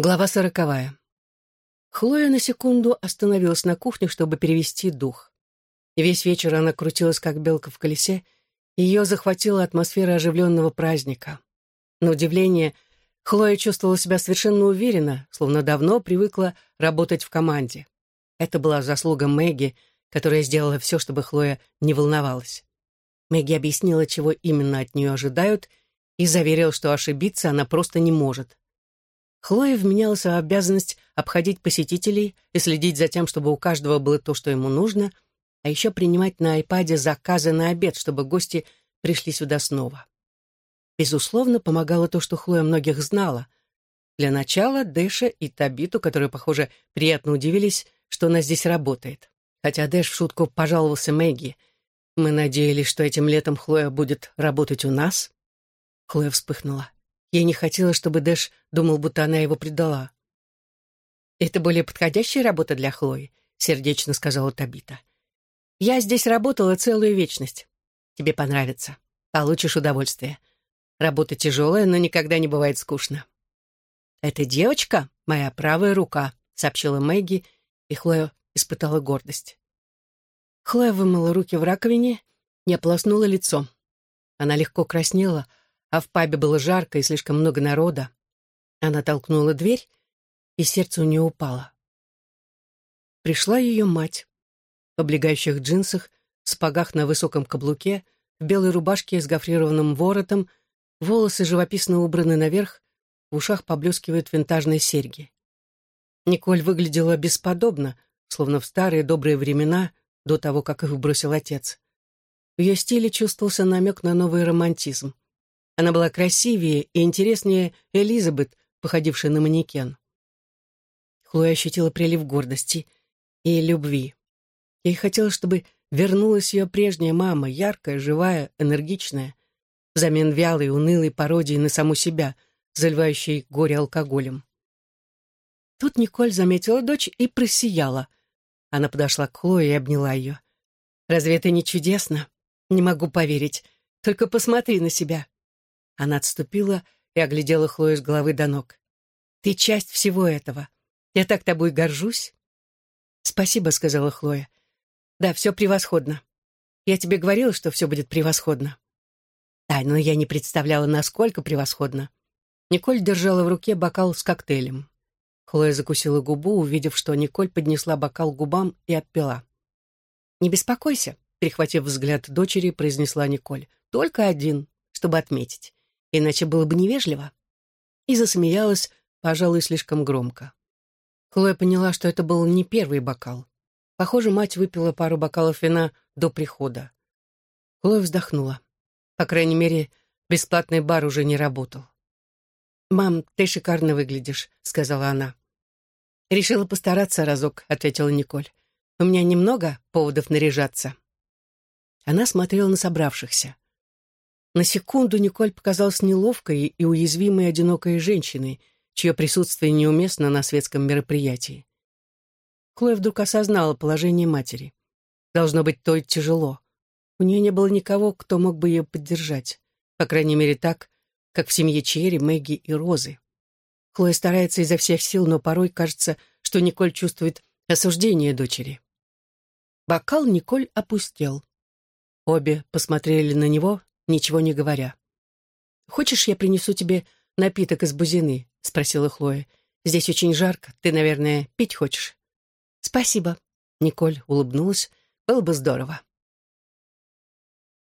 Глава сороковая. Хлоя на секунду остановилась на кухне, чтобы перевести дух. весь вечер она крутилась, как белка в колесе, и ее захватила атмосфера оживленного праздника. На удивление, Хлоя чувствовала себя совершенно уверенно, словно давно привыкла работать в команде. Это была заслуга Мэгги, которая сделала все, чтобы Хлоя не волновалась. Мэгги объяснила, чего именно от нее ожидают, и заверила, что ошибиться она просто не может. Хлоя вменялась обязанность обходить посетителей и следить за тем, чтобы у каждого было то, что ему нужно, а еще принимать на айпаде заказы на обед, чтобы гости пришли сюда снова. Безусловно, помогало то, что Хлоя многих знала. Для начала Дэша и Табиту, которые, похоже, приятно удивились, что она здесь работает. Хотя Дэш в шутку пожаловался Мэгги. «Мы надеялись, что этим летом Хлоя будет работать у нас». Хлоя вспыхнула. Ей не хотелось, чтобы Дэш думал, будто она его предала. «Это более подходящая работа для Хлои», — сердечно сказала Табита. «Я здесь работала целую вечность. Тебе понравится. Получишь удовольствие. Работа тяжелая, но никогда не бывает скучно». «Эта девочка — моя правая рука», — сообщила Мэгги, и Хлоя испытала гордость. Хлоя вымыла руки в раковине и ополоснула лицо. Она легко краснела, а в пабе было жарко и слишком много народа. Она толкнула дверь, и сердце у нее упало. Пришла ее мать. В облегающих джинсах, в спагах на высоком каблуке, в белой рубашке с гофрированным воротом, волосы живописно убраны наверх, в ушах поблескивают винтажные серьги. Николь выглядела бесподобно, словно в старые добрые времена, до того, как их бросил отец. В ее стиле чувствовался намек на новый романтизм. Она была красивее и интереснее Элизабет, походившей на манекен. Хлоя ощутила прилив гордости и любви. Ей хотелось, чтобы вернулась ее прежняя мама, яркая, живая, энергичная, взамен вялой, унылой пародии на саму себя, заливающей горе алкоголем. Тут Николь заметила дочь и просияла. Она подошла к Хлое и обняла ее. «Разве это не чудесно? Не могу поверить. Только посмотри на себя. Она отступила и оглядела Хлою с головы до ног. «Ты часть всего этого. Я так тобой горжусь». «Спасибо», — сказала Хлоя. «Да, все превосходно. Я тебе говорила, что все будет превосходно». «Да, но я не представляла, насколько превосходно». Николь держала в руке бокал с коктейлем. Хлоя закусила губу, увидев, что Николь поднесла бокал к губам и отпила. «Не беспокойся», — перехватив взгляд дочери, произнесла Николь. «Только один, чтобы отметить иначе было бы невежливо. И засмеялась, пожалуй, слишком громко. Хлоя поняла, что это был не первый бокал. Похоже, мать выпила пару бокалов вина до прихода. Хлоя вздохнула. По крайней мере, бесплатный бар уже не работал. «Мам, ты шикарно выглядишь», — сказала она. «Решила постараться разок», — ответила Николь. «У меня немного поводов наряжаться». Она смотрела на собравшихся. На секунду Николь показалась неловкой и уязвимой одинокой женщиной, чье присутствие неуместно на светском мероприятии. Хлоя вдруг осознала положение матери. Должно быть, то тяжело. У нее не было никого, кто мог бы ее поддержать. По крайней мере, так, как в семье Черри, Мэгги и Розы. Хлоя старается изо всех сил, но порой кажется, что Николь чувствует осуждение дочери. Бокал Николь опустел. Обе посмотрели на него, ничего не говоря. «Хочешь, я принесу тебе напиток из бузины?» — спросила Хлоя. «Здесь очень жарко. Ты, наверное, пить хочешь?» «Спасибо», — Николь улыбнулась. «Было бы здорово».